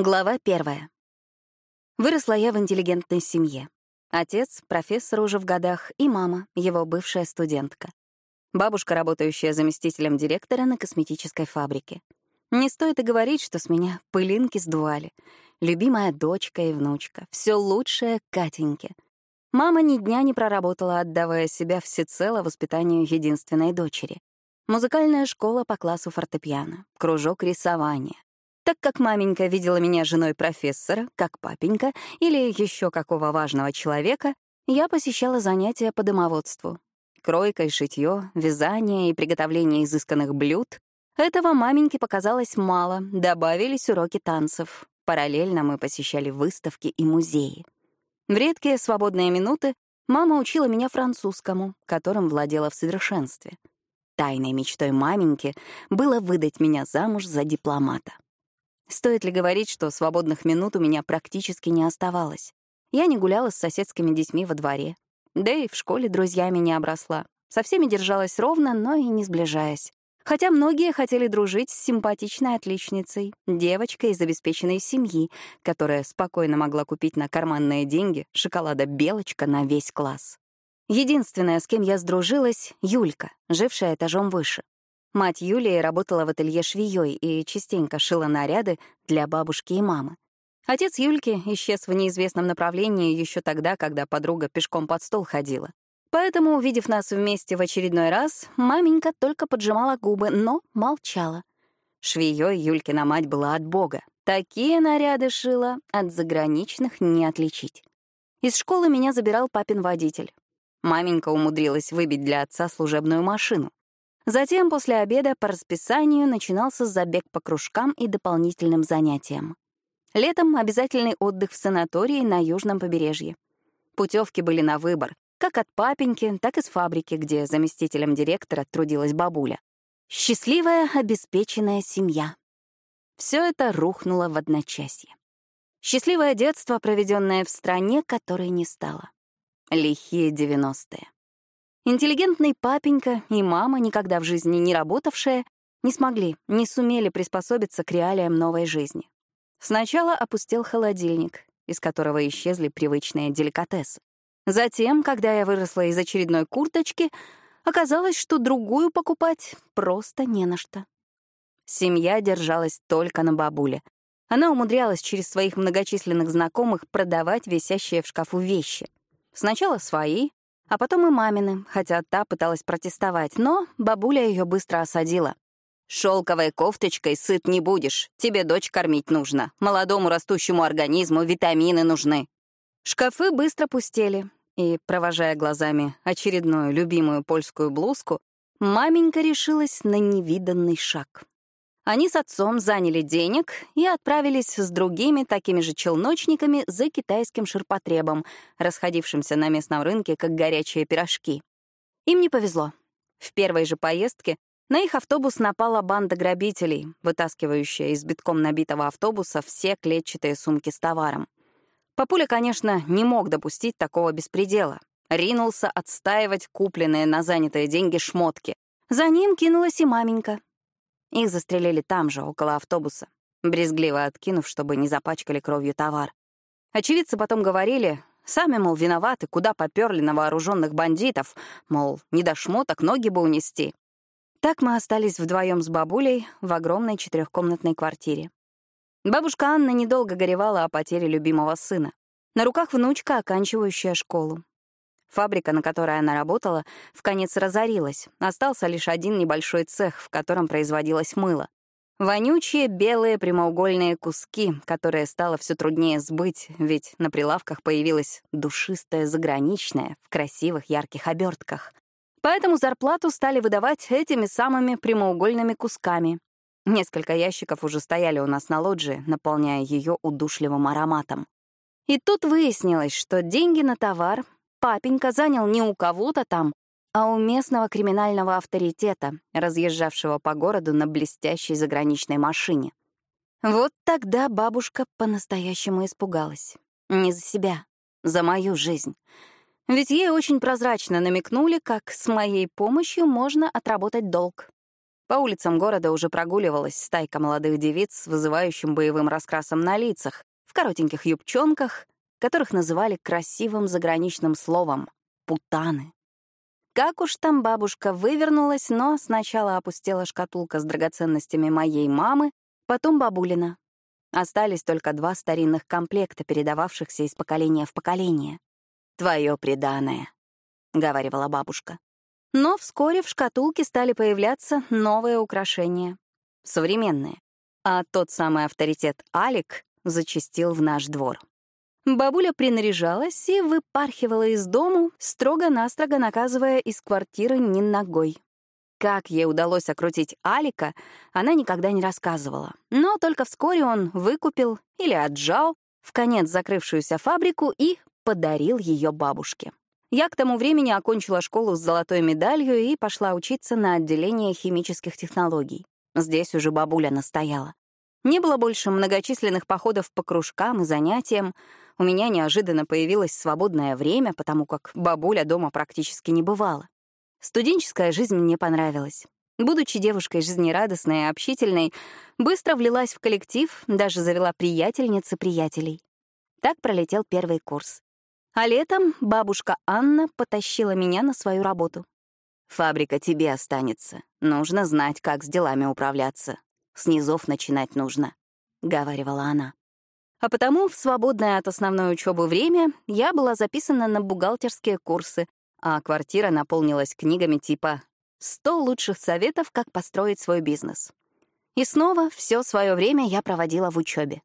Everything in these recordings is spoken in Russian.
Глава первая. Выросла я в интеллигентной семье. Отец — профессор уже в годах, и мама — его бывшая студентка. Бабушка, работающая заместителем директора на косметической фабрике. Не стоит и говорить, что с меня пылинки сдували. Любимая дочка и внучка. Все лучшее Катеньке. Мама ни дня не проработала, отдавая себя всецело воспитанию единственной дочери. Музыкальная школа по классу фортепиано, кружок рисования, так как маменька видела меня женой профессора, как папенька или еще какого важного человека, я посещала занятия по домоводству. Кройка и шитье, вязание и приготовление изысканных блюд — этого маменьке показалось мало, добавились уроки танцев. Параллельно мы посещали выставки и музеи. В редкие свободные минуты мама учила меня французскому, которым владела в совершенстве. Тайной мечтой маменьки было выдать меня замуж за дипломата. Стоит ли говорить, что свободных минут у меня практически не оставалось? Я не гуляла с соседскими детьми во дворе. Да и в школе друзьями не обросла. Со всеми держалась ровно, но и не сближаясь. Хотя многие хотели дружить с симпатичной отличницей, девочкой из обеспеченной семьи, которая спокойно могла купить на карманные деньги шоколада «Белочка» на весь класс. Единственная, с кем я сдружилась — Юлька, жившая этажом выше. Мать Юлии работала в ателье швеей и частенько шила наряды для бабушки и мамы. Отец Юльки исчез в неизвестном направлении еще тогда, когда подруга пешком под стол ходила. Поэтому, увидев нас вместе в очередной раз, маменька только поджимала губы, но молчала. Швеей Юлькина мать была от бога. Такие наряды шила, от заграничных не отличить. Из школы меня забирал папин водитель. Маменька умудрилась выбить для отца служебную машину. Затем после обеда по расписанию начинался забег по кружкам и дополнительным занятиям. Летом обязательный отдых в санатории на южном побережье. Путевки были на выбор, как от папеньки, так и с фабрики, где заместителем директора трудилась бабуля. Счастливая, обеспеченная семья. Все это рухнуло в одночасье. Счастливое детство, проведенное в стране, которой не стало. Лихие девяностые. Интеллигентный папенька и мама, никогда в жизни не работавшая, не смогли, не сумели приспособиться к реалиям новой жизни. Сначала опустел холодильник, из которого исчезли привычные деликатесы. Затем, когда я выросла из очередной курточки, оказалось, что другую покупать просто не на что. Семья держалась только на бабуле. Она умудрялась через своих многочисленных знакомых продавать висящие в шкафу вещи. Сначала свои, а потом и мамины, хотя та пыталась протестовать, но бабуля ее быстро осадила. «Шелковой кофточкой сыт не будешь, тебе дочь кормить нужно, молодому растущему организму витамины нужны». Шкафы быстро пустели, и, провожая глазами очередную любимую польскую блузку, маменька решилась на невиданный шаг. Они с отцом заняли денег и отправились с другими такими же челночниками за китайским ширпотребом, расходившимся на местном рынке как горячие пирожки. Им не повезло. В первой же поездке на их автобус напала банда грабителей, вытаскивающая из битком набитого автобуса все клетчатые сумки с товаром. Папуля, конечно, не мог допустить такого беспредела. Ринулся отстаивать купленные на занятые деньги шмотки. За ним кинулась и маменька, их застрелили там же, около автобуса, брезгливо откинув, чтобы не запачкали кровью товар. Очевидцы потом говорили, сами, мол, виноваты, куда поперли на вооруженных бандитов, мол, не до шмоток ноги бы унести. Так мы остались вдвоем с бабулей в огромной четырехкомнатной квартире. Бабушка Анна недолго горевала о потере любимого сына. На руках внучка, оканчивающая школу. Фабрика, на которой она работала, в конец разорилась. Остался лишь один небольшой цех, в котором производилось мыло. Вонючие белые прямоугольные куски, которые стало все труднее сбыть, ведь на прилавках появилась душистая заграничная в красивых ярких обертках. Поэтому зарплату стали выдавать этими самыми прямоугольными кусками. Несколько ящиков уже стояли у нас на лоджии, наполняя ее удушливым ароматом. И тут выяснилось, что деньги на товар Папенька занял не у кого-то там, а у местного криминального авторитета, разъезжавшего по городу на блестящей заграничной машине. Вот тогда бабушка по-настоящему испугалась. Не за себя, за мою жизнь. Ведь ей очень прозрачно намекнули, как с моей помощью можно отработать долг. По улицам города уже прогуливалась стайка молодых девиц с вызывающим боевым раскрасом на лицах, в коротеньких юбчонках, которых называли красивым заграничным словом — путаны. Как уж там бабушка вывернулась, но сначала опустила шкатулка с драгоценностями моей мамы, потом бабулина. Остались только два старинных комплекта, передававшихся из поколения в поколение. «Твое преданное», — говорила бабушка. Но вскоре в шкатулке стали появляться новые украшения. Современные. А тот самый авторитет Алик зачастил в наш двор. Бабуля принаряжалась и выпархивала из дому, строго-настрого наказывая из квартиры ни ногой. Как ей удалось окрутить Алика, она никогда не рассказывала. Но только вскоре он выкупил или отжал в конец закрывшуюся фабрику и подарил ее бабушке. Я к тому времени окончила школу с золотой медалью и пошла учиться на отделение химических технологий. Здесь уже бабуля настояла. Не было больше многочисленных походов по кружкам и занятиям. У меня неожиданно появилось свободное время, потому как бабуля дома практически не бывала. Студенческая жизнь мне понравилась. Будучи девушкой жизнерадостной и общительной, быстро влилась в коллектив, даже завела приятельницы приятелей. Так пролетел первый курс. А летом бабушка Анна потащила меня на свою работу. «Фабрика тебе останется. Нужно знать, как с делами управляться. С низов начинать нужно», — говаривала она. А потому в свободное от основной учебы время я была записана на бухгалтерские курсы, а квартира наполнилась книгами типа «100 лучших советов, как построить свой бизнес». И снова все свое время я проводила в учебе.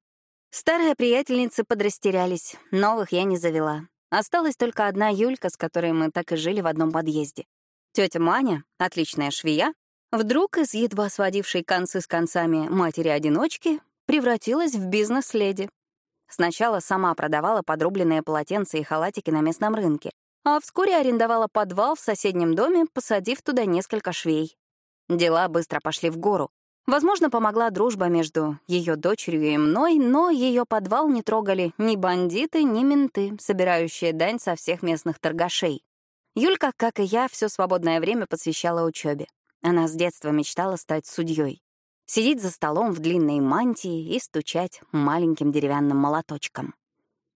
Старые приятельницы подрастерялись, новых я не завела. Осталась только одна Юлька, с которой мы так и жили в одном подъезде. Тетя Маня, отличная швея, Вдруг из едва сводившей концы с концами матери-одиночки превратилась в бизнес-леди. Сначала сама продавала подрубленные полотенца и халатики на местном рынке, а вскоре арендовала подвал в соседнем доме, посадив туда несколько швей. Дела быстро пошли в гору. Возможно, помогла дружба между ее дочерью и мной, но ее подвал не трогали ни бандиты, ни менты, собирающие дань со всех местных торгашей. Юлька, как и я, все свободное время посвящала учебе. Она с детства мечтала стать судьей, сидеть за столом в длинной мантии и стучать маленьким деревянным молоточком.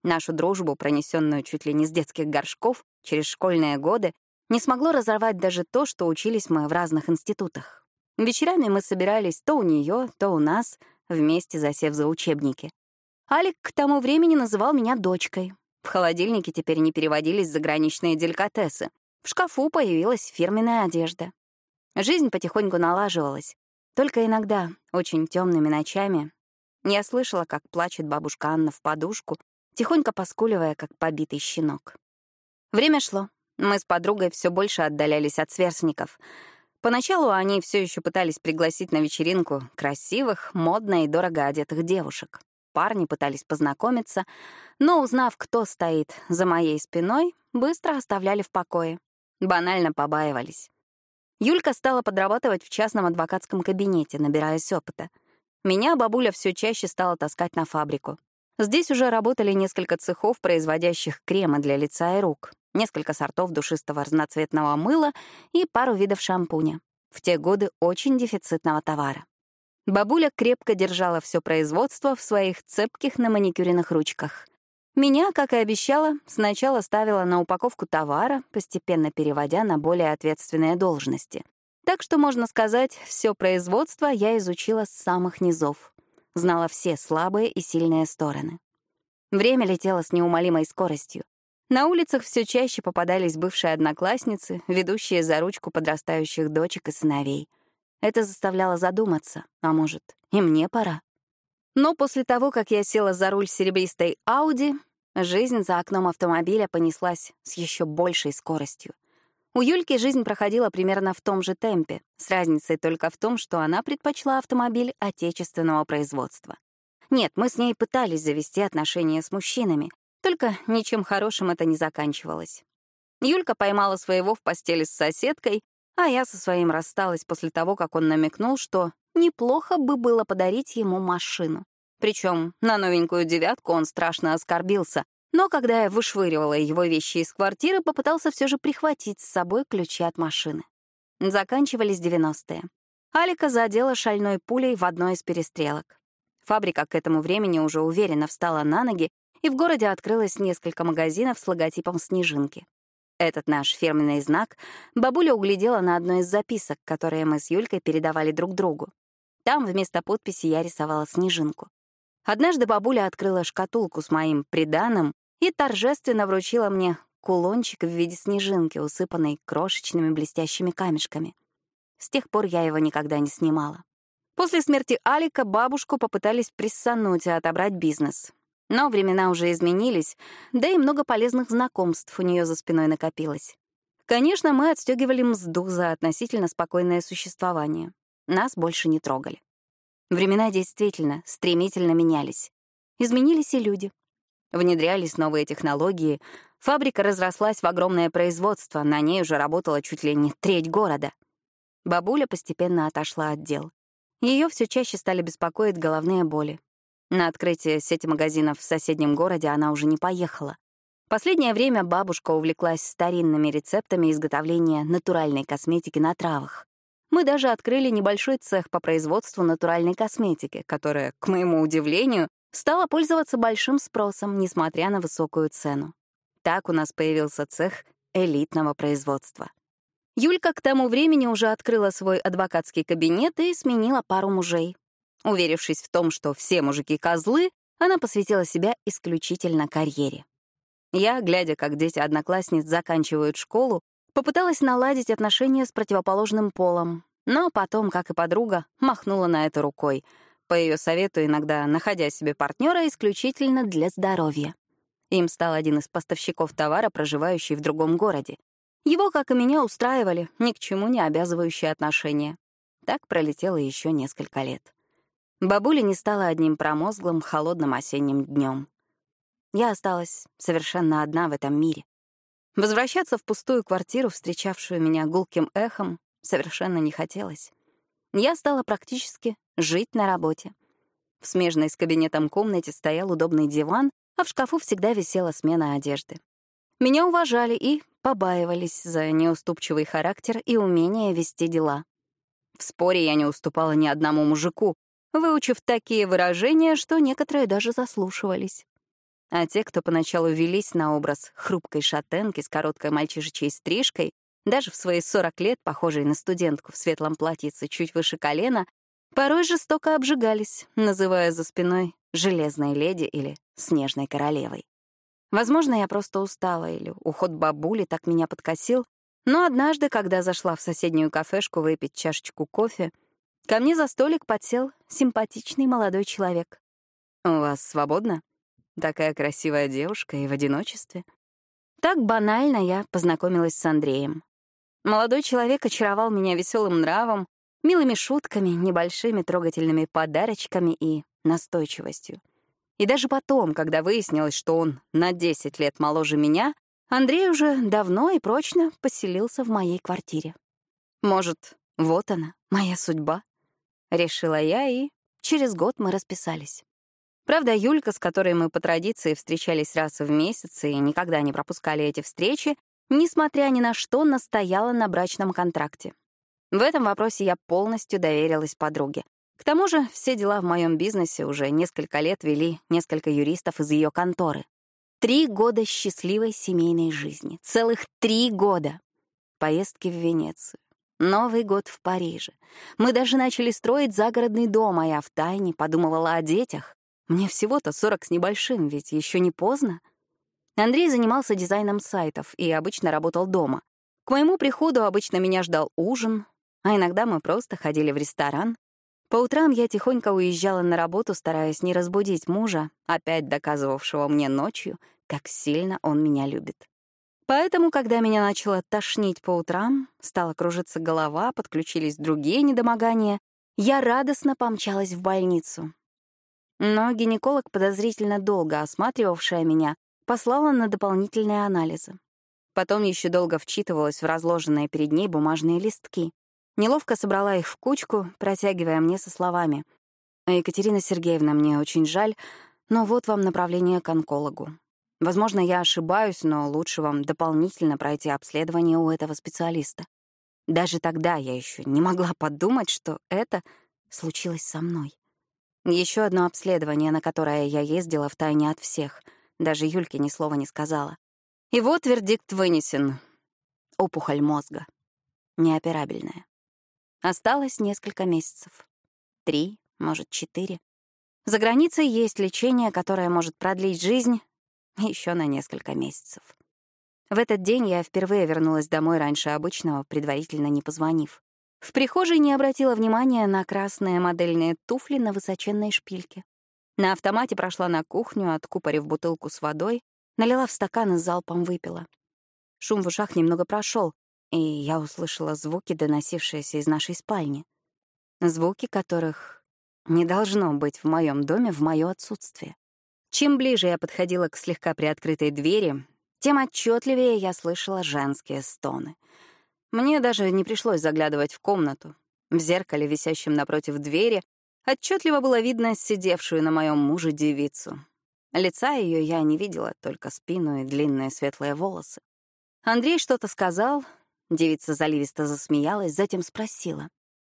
Нашу дружбу, пронесенную чуть ли не с детских горшков, через школьные годы, не смогло разорвать даже то, что учились мы в разных институтах. Вечерами мы собирались то у нее, то у нас, вместе засев за учебники. Алик к тому времени называл меня дочкой. В холодильнике теперь не переводились заграничные деликатесы. В шкафу появилась фирменная одежда. Жизнь потихоньку налаживалась. Только иногда, очень темными ночами, я слышала, как плачет бабушка Анна в подушку, тихонько поскуливая, как побитый щенок. Время шло. Мы с подругой все больше отдалялись от сверстников. Поначалу они все еще пытались пригласить на вечеринку красивых, модно и дорого одетых девушек. Парни пытались познакомиться, но, узнав, кто стоит за моей спиной, быстро оставляли в покое. Банально побаивались. Юлька стала подрабатывать в частном адвокатском кабинете, набираясь опыта. Меня бабуля все чаще стала таскать на фабрику. Здесь уже работали несколько цехов, производящих кремы для лица и рук, несколько сортов душистого разноцветного мыла и пару видов шампуня. В те годы очень дефицитного товара. Бабуля крепко держала все производство в своих цепких на маникюренных ручках. Меня, как и обещала, сначала ставила на упаковку товара, постепенно переводя на более ответственные должности. Так что, можно сказать, все производство я изучила с самых низов. Знала все слабые и сильные стороны. Время летело с неумолимой скоростью. На улицах все чаще попадались бывшие одноклассницы, ведущие за ручку подрастающих дочек и сыновей. Это заставляло задуматься, а может, и мне пора. Но после того, как я села за руль серебристой Ауди, Жизнь за окном автомобиля понеслась с еще большей скоростью. У Юльки жизнь проходила примерно в том же темпе, с разницей только в том, что она предпочла автомобиль отечественного производства. Нет, мы с ней пытались завести отношения с мужчинами, только ничем хорошим это не заканчивалось. Юлька поймала своего в постели с соседкой, а я со своим рассталась после того, как он намекнул, что неплохо бы было подарить ему машину. Причем на новенькую девятку он страшно оскорбился, но когда я вышвыривала его вещи из квартиры, попытался все же прихватить с собой ключи от машины. Заканчивались 90-е. Алика задела шальной пулей в одной из перестрелок. Фабрика к этому времени уже уверенно встала на ноги, и в городе открылось несколько магазинов с логотипом «Снежинки». Этот наш фирменный знак бабуля углядела на одной из записок, которые мы с Юлькой передавали друг другу. Там вместо подписи я рисовала снежинку. Однажды бабуля открыла шкатулку с моим приданым и торжественно вручила мне кулончик в виде снежинки, усыпанной крошечными блестящими камешками. С тех пор я его никогда не снимала. После смерти Алика бабушку попытались прессануть и отобрать бизнес. Но времена уже изменились, да и много полезных знакомств у нее за спиной накопилось. Конечно, мы отстегивали мзду за относительно спокойное существование. Нас больше не трогали. Времена действительно стремительно менялись. Изменились и люди. Внедрялись новые технологии, фабрика разрослась в огромное производство, на ней уже работала чуть ли не треть города. Бабуля постепенно отошла от дел. Ее все чаще стали беспокоить головные боли. На открытие сети магазинов в соседнем городе она уже не поехала. Последнее время бабушка увлеклась старинными рецептами изготовления натуральной косметики на травах. Мы даже открыли небольшой цех по производству натуральной косметики, которая, к моему удивлению, стала пользоваться большим спросом, несмотря на высокую цену. Так у нас появился цех элитного производства. Юлька к тому времени уже открыла свой адвокатский кабинет и сменила пару мужей. Уверившись в том, что все мужики — козлы, она посвятила себя исключительно карьере. Я, глядя, как дети одноклассниц заканчивают школу, попыталась наладить отношения с противоположным полом, но потом, как и подруга, махнула на это рукой, по ее совету иногда находя себе партнера исключительно для здоровья. Им стал один из поставщиков товара, проживающий в другом городе. Его, как и меня, устраивали ни к чему не обязывающие отношения. Так пролетело еще несколько лет. Бабуля не стала одним промозглым, холодным осенним днем. Я осталась совершенно одна в этом мире. Возвращаться в пустую квартиру, встречавшую меня гулким эхом, совершенно не хотелось. Я стала практически жить на работе. В смежной с кабинетом комнате стоял удобный диван, а в шкафу всегда висела смена одежды. Меня уважали и побаивались за неуступчивый характер и умение вести дела. В споре я не уступала ни одному мужику, выучив такие выражения, что некоторые даже заслушивались. А те, кто поначалу велись на образ хрупкой шатенки с короткой мальчишечьей стрижкой, даже в свои 40 лет, похожей на студентку в светлом платьице чуть выше колена, порой жестоко обжигались, называя за спиной «железной леди» или «снежной королевой». Возможно, я просто устала, или уход бабули так меня подкосил, но однажды, когда зашла в соседнюю кафешку выпить чашечку кофе, Ко мне за столик подсел симпатичный молодой человек. «У вас свободно? Такая красивая девушка и в одиночестве». Так банально я познакомилась с Андреем. Молодой человек очаровал меня веселым нравом, милыми шутками, небольшими трогательными подарочками и настойчивостью. И даже потом, когда выяснилось, что он на 10 лет моложе меня, Андрей уже давно и прочно поселился в моей квартире. Может, вот она, моя судьба? — решила я, и через год мы расписались. Правда, Юлька, с которой мы по традиции встречались раз в месяц и никогда не пропускали эти встречи, несмотря ни на что, настояла на брачном контракте. В этом вопросе я полностью доверилась подруге. К тому же все дела в моем бизнесе уже несколько лет вели несколько юристов из ее конторы. Три года счастливой семейной жизни. Целых три года. Поездки в Венецию, Новый год в Париже. Мы даже начали строить загородный дом, а я втайне подумывала о детях. Мне всего-то сорок с небольшим, ведь еще не поздно. Андрей занимался дизайном сайтов и обычно работал дома. К моему приходу обычно меня ждал ужин, а иногда мы просто ходили в ресторан. По утрам я тихонько уезжала на работу, стараясь не разбудить мужа, опять доказывавшего мне ночью, как сильно он меня любит. Поэтому, когда меня начало тошнить по утрам, стала кружиться голова, подключились другие недомогания, я радостно помчалась в больницу. Но гинеколог, подозрительно долго осматривавшая меня, послала на дополнительные анализы. Потом еще долго вчитывалась в разложенные перед ней бумажные листки. Неловко собрала их в кучку, протягивая мне со словами. «Екатерина Сергеевна, мне очень жаль, но вот вам направление к онкологу. Возможно, я ошибаюсь, но лучше вам дополнительно пройти обследование у этого специалиста. Даже тогда я еще не могла подумать, что это случилось со мной. Еще одно обследование, на которое я ездила втайне от всех. Даже Юльке ни слова не сказала. И вот вердикт вынесен. Опухоль мозга. Неоперабельная. Осталось несколько месяцев. Три, может, четыре. За границей есть лечение, которое может продлить жизнь еще на несколько месяцев. В этот день я впервые вернулась домой раньше обычного, предварительно не позвонив. В прихожей не обратила внимания на красные модельные туфли на высоченной шпильке. На автомате прошла на кухню, откупорив бутылку с водой, налила в стакан и залпом выпила. Шум в ушах немного прошел, и я услышала звуки, доносившиеся из нашей спальни. Звуки которых не должно быть в моем доме в мое отсутствие. Чем ближе я подходила к слегка приоткрытой двери, тем отчетливее я слышала женские стоны — мне даже не пришлось заглядывать в комнату. В зеркале, висящем напротив двери, отчетливо было видно сидевшую на моем муже девицу. Лица ее я не видела, только спину и длинные светлые волосы. Андрей что-то сказал, девица заливисто засмеялась, затем спросила.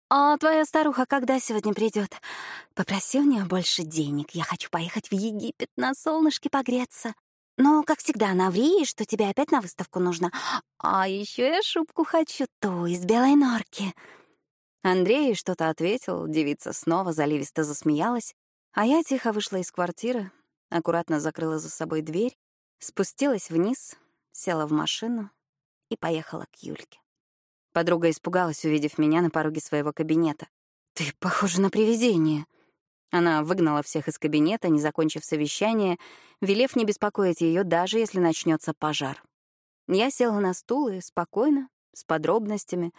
«А твоя старуха когда сегодня придет? Попроси у нее больше денег. Я хочу поехать в Египет на солнышке погреться». Ну, как всегда, наври, что тебе опять на выставку нужно. А еще я шубку хочу, ту из белой норки. Андрей что-то ответил, девица снова заливисто засмеялась, а я тихо вышла из квартиры, аккуратно закрыла за собой дверь, спустилась вниз, села в машину и поехала к Юльке. Подруга испугалась, увидев меня на пороге своего кабинета. «Ты похожа на привидение», она выгнала всех из кабинета, не закончив совещание, велев не беспокоить ее, даже если начнется пожар. Я села на стул и спокойно, с подробностями,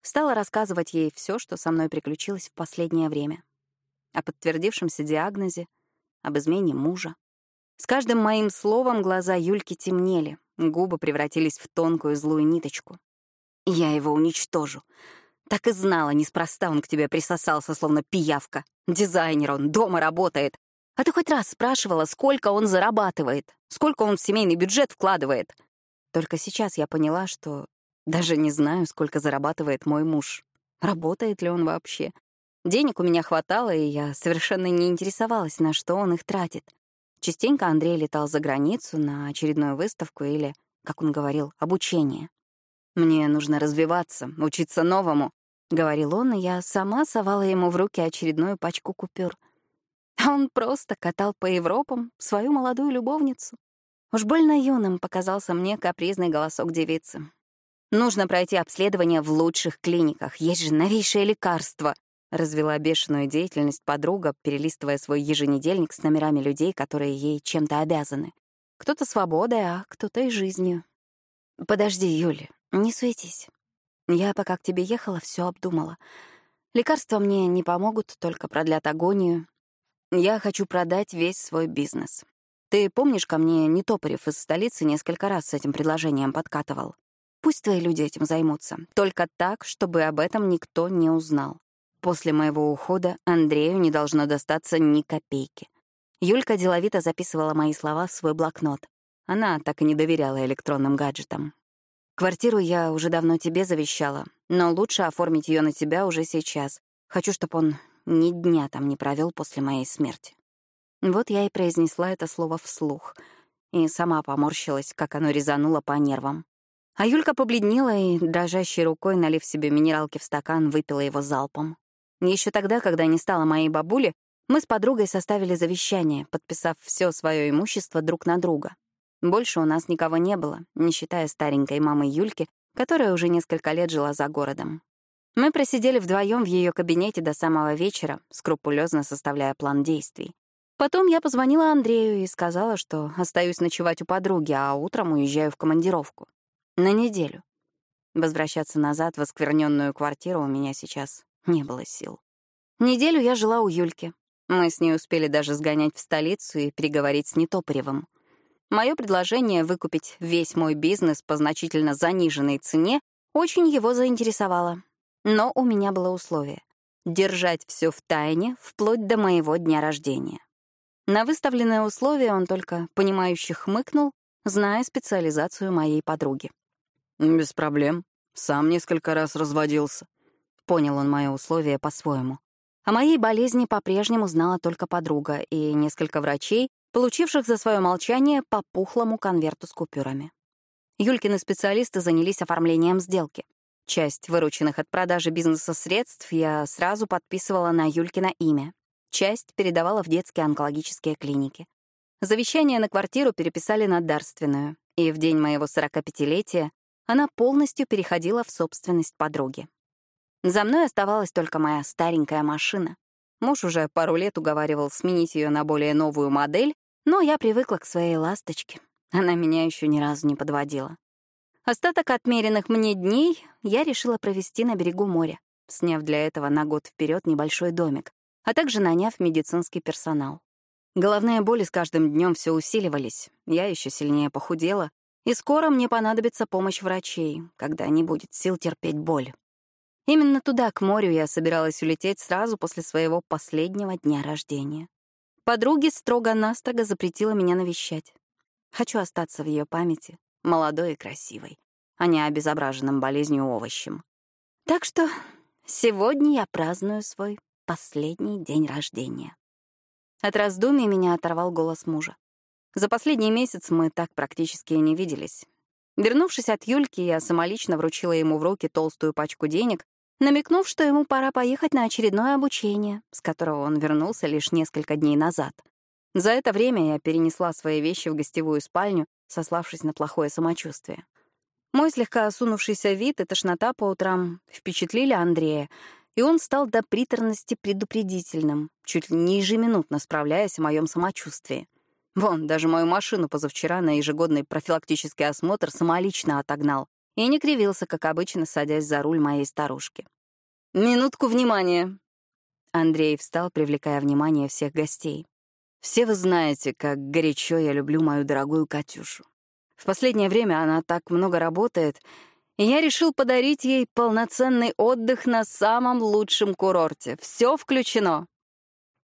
стала рассказывать ей все, что со мной приключилось в последнее время. О подтвердившемся диагнозе, об измене мужа. С каждым моим словом глаза Юльки темнели, губы превратились в тонкую злую ниточку. «Я его уничтожу. Так и знала, неспроста он к тебе присосался, словно пиявка. Дизайнер он, дома работает. А ты хоть раз спрашивала, сколько он зарабатывает? Сколько он в семейный бюджет вкладывает? Только сейчас я поняла, что даже не знаю, сколько зарабатывает мой муж. Работает ли он вообще? Денег у меня хватало, и я совершенно не интересовалась, на что он их тратит. Частенько Андрей летал за границу на очередную выставку или, как он говорил, обучение. Мне нужно развиваться, учиться новому. — говорил он, и я сама совала ему в руки очередную пачку купюр. А он просто катал по Европам свою молодую любовницу. Уж больно юным показался мне капризный голосок девицы. «Нужно пройти обследование в лучших клиниках, есть же новейшее лекарство», — развела бешеную деятельность подруга, перелистывая свой еженедельник с номерами людей, которые ей чем-то обязаны. Кто-то свободой, а кто-то и жизнью. «Подожди, Юля, не суетись. Я, пока к тебе ехала, все обдумала. Лекарства мне не помогут, только продлят агонию. Я хочу продать весь свой бизнес. Ты помнишь, ко мне Нетопорев из столицы несколько раз с этим предложением подкатывал? Пусть твои люди этим займутся. Только так, чтобы об этом никто не узнал. После моего ухода Андрею не должно достаться ни копейки. Юлька деловито записывала мои слова в свой блокнот. Она так и не доверяла электронным гаджетам. Квартиру я уже давно тебе завещала, но лучше оформить ее на тебя уже сейчас. Хочу, чтобы он ни дня там не провел после моей смерти. Вот я и произнесла это слово вслух, и сама поморщилась, как оно резануло по нервам. А Юлька побледнела и, дрожащей рукой, налив себе минералки в стакан, выпила его залпом. Еще тогда, когда не стало моей бабули, мы с подругой составили завещание, подписав все свое имущество друг на друга. Больше у нас никого не было, не считая старенькой мамы Юльки, которая уже несколько лет жила за городом. Мы просидели вдвоем в ее кабинете до самого вечера, скрупулезно составляя план действий. Потом я позвонила Андрею и сказала, что остаюсь ночевать у подруги, а утром уезжаю в командировку. На неделю. Возвращаться назад в оскверненную квартиру у меня сейчас не было сил. Неделю я жила у Юльки. Мы с ней успели даже сгонять в столицу и переговорить с Нетопоревым. Мое предложение выкупить весь мой бизнес по значительно заниженной цене очень его заинтересовало. Но у меня было условие — держать все в тайне вплоть до моего дня рождения. На выставленное условие он только понимающе хмыкнул, зная специализацию моей подруги. «Без проблем. Сам несколько раз разводился. Понял он мое условие по-своему. О моей болезни по-прежнему знала только подруга и несколько врачей, получивших за свое молчание по пухлому конверту с купюрами. Юлькины специалисты занялись оформлением сделки. Часть вырученных от продажи бизнеса средств я сразу подписывала на Юлькино имя. Часть передавала в детские онкологические клиники. Завещание на квартиру переписали на дарственную, и в день моего 45-летия она полностью переходила в собственность подруги. За мной оставалась только моя старенькая машина. Муж уже пару лет уговаривал сменить ее на более новую модель, но я привыкла к своей ласточке. Она меня еще ни разу не подводила. Остаток отмеренных мне дней я решила провести на берегу моря, сняв для этого на год вперед небольшой домик, а также наняв медицинский персонал. Головные боли с каждым днем все усиливались, я еще сильнее похудела, и скоро мне понадобится помощь врачей, когда не будет сил терпеть боль. Именно туда, к морю, я собиралась улететь сразу после своего последнего дня рождения. Подруге строго-настрого запретила меня навещать. Хочу остаться в ее памяти, молодой и красивой, а не обезображенным болезнью овощем. Так что сегодня я праздную свой последний день рождения. От раздумий меня оторвал голос мужа. За последний месяц мы так практически и не виделись. Вернувшись от Юльки, я самолично вручила ему в руки толстую пачку денег, намекнув, что ему пора поехать на очередное обучение, с которого он вернулся лишь несколько дней назад. За это время я перенесла свои вещи в гостевую спальню, сославшись на плохое самочувствие. Мой слегка осунувшийся вид и тошнота по утрам впечатлили Андрея, и он стал до приторности предупредительным, чуть ли не ежеминутно справляясь о моем самочувствии. Вон, даже мою машину позавчера на ежегодный профилактический осмотр самолично отогнал и не кривился, как обычно, садясь за руль моей старушки. «Минутку внимания!» Андрей встал, привлекая внимание всех гостей. «Все вы знаете, как горячо я люблю мою дорогую Катюшу. В последнее время она так много работает, и я решил подарить ей полноценный отдых на самом лучшем курорте. Все включено.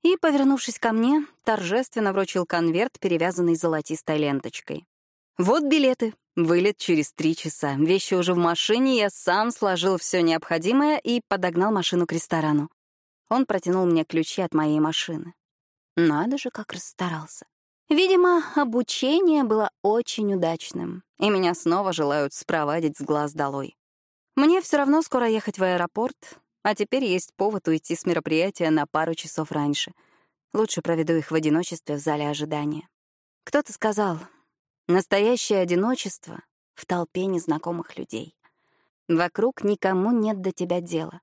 И, повернувшись ко мне, торжественно вручил конверт, перевязанный золотистой ленточкой. «Вот билеты. Вылет через три часа. Вещи уже в машине, я сам сложил все необходимое и подогнал машину к ресторану. Он протянул мне ключи от моей машины. Надо же, как расстарался. Видимо, обучение было очень удачным, и меня снова желают спровадить с глаз долой. Мне все равно скоро ехать в аэропорт, а теперь есть повод уйти с мероприятия на пару часов раньше. Лучше проведу их в одиночестве в зале ожидания. Кто-то сказал, настоящее одиночество в толпе незнакомых людей. Вокруг никому нет до тебя дела.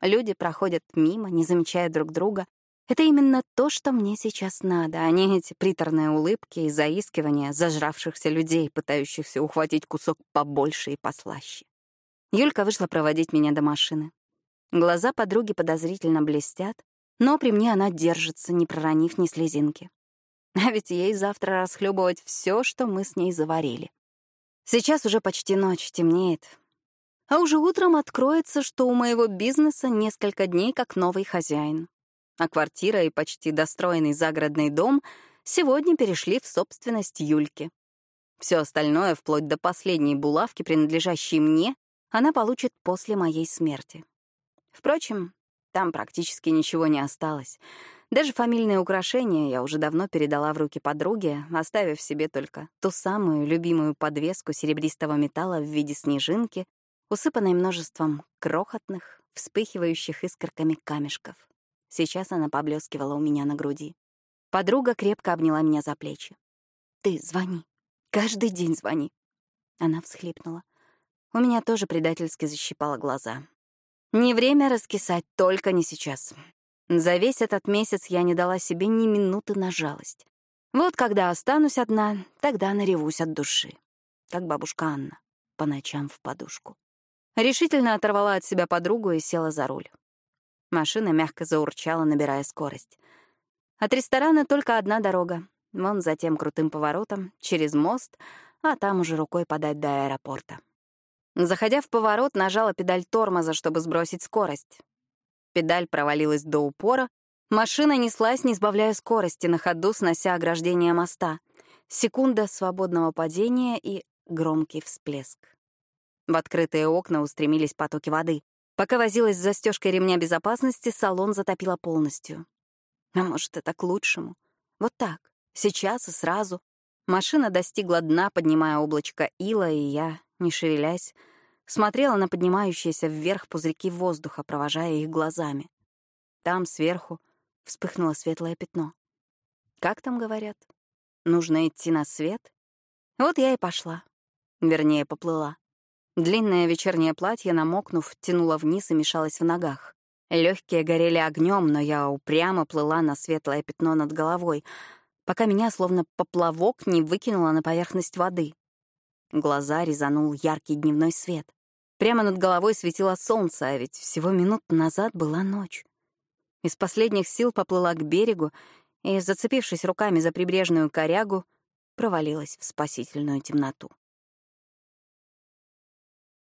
Люди проходят мимо, не замечая друг друга, это именно то, что мне сейчас надо, а не эти приторные улыбки и заискивания зажравшихся людей, пытающихся ухватить кусок побольше и послаще. Юлька вышла проводить меня до машины. Глаза подруги подозрительно блестят, но при мне она держится, не проронив ни слезинки. А ведь ей завтра расхлебывать все, что мы с ней заварили. Сейчас уже почти ночь, темнеет. А уже утром откроется, что у моего бизнеса несколько дней как новый хозяин а квартира и почти достроенный загородный дом сегодня перешли в собственность Юльки. Все остальное, вплоть до последней булавки, принадлежащей мне, она получит после моей смерти. Впрочем, там практически ничего не осталось. Даже фамильные украшения я уже давно передала в руки подруге, оставив себе только ту самую любимую подвеску серебристого металла в виде снежинки, усыпанной множеством крохотных, вспыхивающих искорками камешков. Сейчас она поблескивала у меня на груди. Подруга крепко обняла меня за плечи. «Ты звони. Каждый день звони». Она всхлипнула. У меня тоже предательски защипало глаза. Не время раскисать, только не сейчас. За весь этот месяц я не дала себе ни минуты на жалость. Вот когда останусь одна, тогда наревусь от души. Как бабушка Анна, по ночам в подушку. Решительно оторвала от себя подругу и села за руль. Машина мягко заурчала, набирая скорость. От ресторана только одна дорога. Вон за тем крутым поворотом, через мост, а там уже рукой подать до аэропорта. Заходя в поворот, нажала педаль тормоза, чтобы сбросить скорость. Педаль провалилась до упора, машина неслась, не сбавляя скорости, на ходу снося ограждение моста. Секунда свободного падения и громкий всплеск. В открытые окна устремились потоки воды. Пока возилась с застежкой ремня безопасности, салон затопило полностью. А может, это к лучшему? Вот так, сейчас и сразу. Машина достигла дна, поднимая облачко ила, и я, не шевелясь, смотрела на поднимающиеся вверх пузырьки воздуха, провожая их глазами. Там, сверху, вспыхнуло светлое пятно. Как там говорят? Нужно идти на свет? Вот я и пошла. Вернее, поплыла. Длинное вечернее платье, намокнув, тянуло вниз и мешалось в ногах. Легкие горели огнем, но я упрямо плыла на светлое пятно над головой, пока меня словно поплавок не выкинуло на поверхность воды. Глаза резанул яркий дневной свет. Прямо над головой светило солнце, а ведь всего минут назад была ночь. Из последних сил поплыла к берегу и, зацепившись руками за прибрежную корягу, провалилась в спасительную темноту.